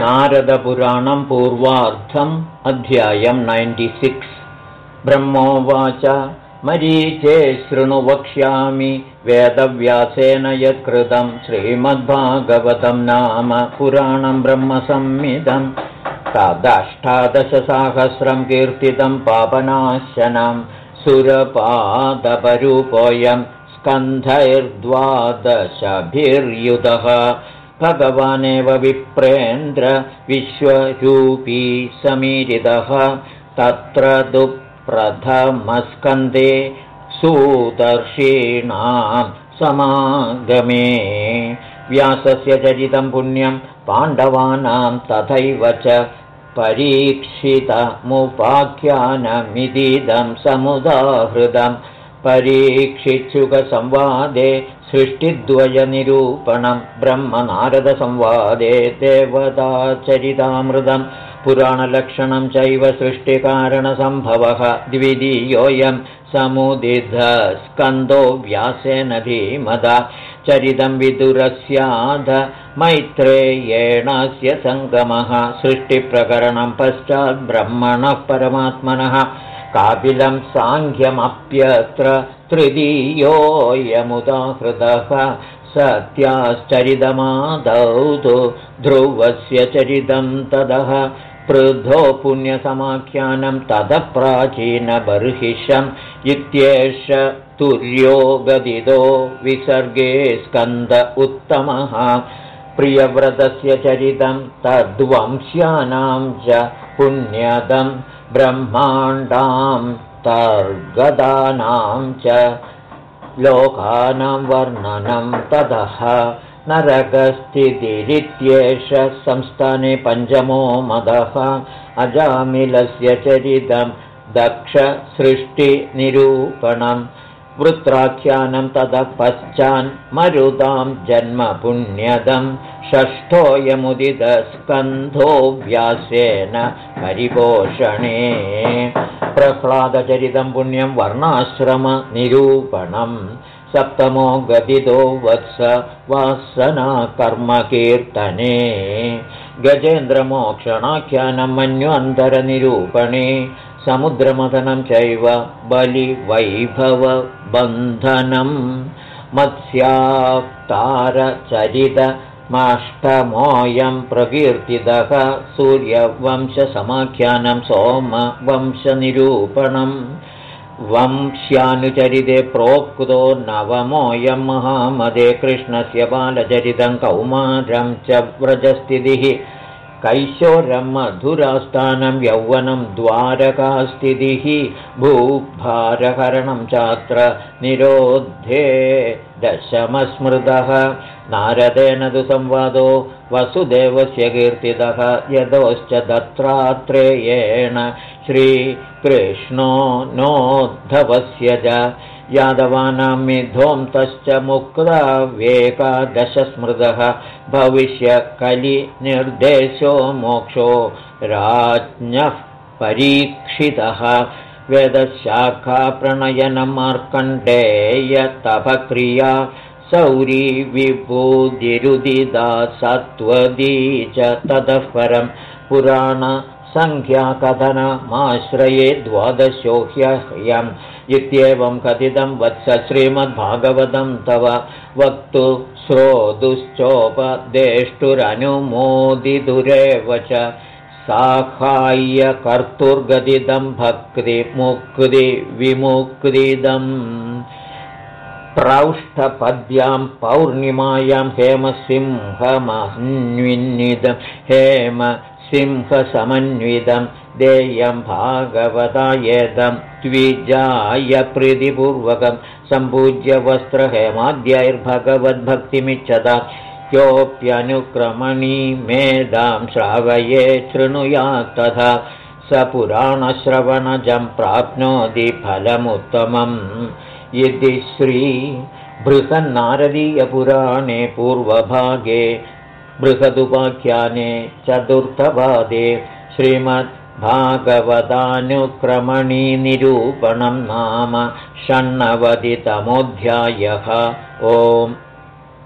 नारदपुराणं पूर्वार्थम् अध्यायं नैन्टिसिक्स् ब्रह्मोवाच मरीचे शृणु वक्ष्यामि वेदव्यासेन यत्कृतं श्रीमद्भागवतं नाम पुराणं ब्रह्मसंमिदम्। तदष्टादशसाहस्रं कीर्तितं पापनाशनं सुरपादपरूपोऽयं स्कन्धैर्द्वादशभिर्युतः भगवानेव विप्रेन्द्र विश्वरूपी समीरितः तत्र दुःप्रथमस्कन्धे सुदर्षीणां समागमे। व्यासस्य चरितं पुण्यं पाण्डवानां तथैव च परीक्षितमुपाख्यानमिदीदं समुदाहृदं परीक्षित्सुखसंवादे सृष्टिद्वयनिरूपणं ब्रह्मनारदसंवादे देवताचरितामृतं पुराणलक्षणं चैव सृष्टिकारणसम्भवः द्वितीयोऽयं समुदिधस्कन्दो व्यासेन धीमदा चरितं विदुरस्याध मैत्रेयेणस्य सङ्गमः सृष्टिप्रकरणं पश्चाद्ब्रह्मणः परमात्मनः कापिलं साङ्ख्यमप्यत्र तृतीयोऽयमुदाहृतः सत्याश्चरितमादौ तु ध्रुवस्य चरितं तदः पृथो पुण्यसमाख्यानं ततः प्राचीनबर्हिषम् इत्येष तुर्यो गदितो विसर्गे स्कन्द उत्तमः प्रियव्रतस्य चरितं तद्वंश्यानां च पुण्यदं ब्रह्माण्डां तर्गदानां च लोकानां वर्णनं ततः नरकस्थितिरित्येष संस्थाने पञ्चमो मदः अजामिलस्य चरितं दक्षसृष्टिनिरूपणम् वृत्राख्यानं ततः पश्चान् मरुतां जन्मपुण्यदं षष्ठोऽयमुदितस्कन्धो व्यासेन परिपोषणे। प्रह्लादचरितं पुण्यं वर्णाश्रमनिरूपणं सप्तमो गदितो वत्स वासनाकर्मकीर्तने गजेन्द्रमोक्षणाख्यानं मन्यन्तरनिरूपणे समुद्रमथनं चैव बलिवैभवबन्धनं मत्स्याक्तारचरितमाष्टमोऽयं प्रकीर्तितः सूर्यवंशसमाख्यानं सोमवंशनिरूपणं वंश्यानुचरिते प्रोक्तो नवमोऽयं महामदे कृष्णस्य बालचरितं कौमारं च व्रजस्थितिः कैशोरं मधुरास्थानं यौवनं द्वारकास्थितिः भूभारहरणं चात्र निरोध्ये दशमस्मृतः नारदेन तु संवादो वसुदेवस्य कीर्तितः यतोश्च दत्रात्रेयेण श्रीकृष्णो नोद्धवस्य च यादवानां मिधोऽन्तश्च मुक्तावेकादशस्मृतः भविष्यकलिनिर्देशो मोक्षो राज्ञः परीक्षितः वेदशाखाप्रणयनमार्कण्डेयतपक्रिया सौरी विभूदिरुदिदा सत्त्वदी च ततः परं पुराणसङ्ख्याकथनमाश्रये द्वादशो ह्यह्यम् इत्येवं कथितं वत्स श्रीमद्भागवतं तव वक्तु श्रोतुश्चोपदेष्टुरनुमोदितुरेव च साहाय्यकर्तुर्गदितं भक्तिमुक्तिविमुक्तिदम् प्रौष्ठपद्यां पौर्णिमायां हेमसिंहमन्विन्निदं हेम सिंहसमन्वितं देयं भागवतायेदं द्विजाय प्रीतिपूर्वकं सम्पूज्य वस्त्रहेमाद्यैर्भगवद्भक्तिमिच्छता क्योऽप्यनुक्रमणी मेधां श्रावये शृणुयात् तथा स पुराणश्रवणजं प्राप्नोति फलमुत्तमम् इति श्रीबृहन्नारदीयपुराणे पूर्वभागे बृहदुपाख्याने चतुर्थपादे श्रीमद्भागवतानुक्रमणीनिरूपणं नाम षण्णवतितमोऽध्यायः. ओम्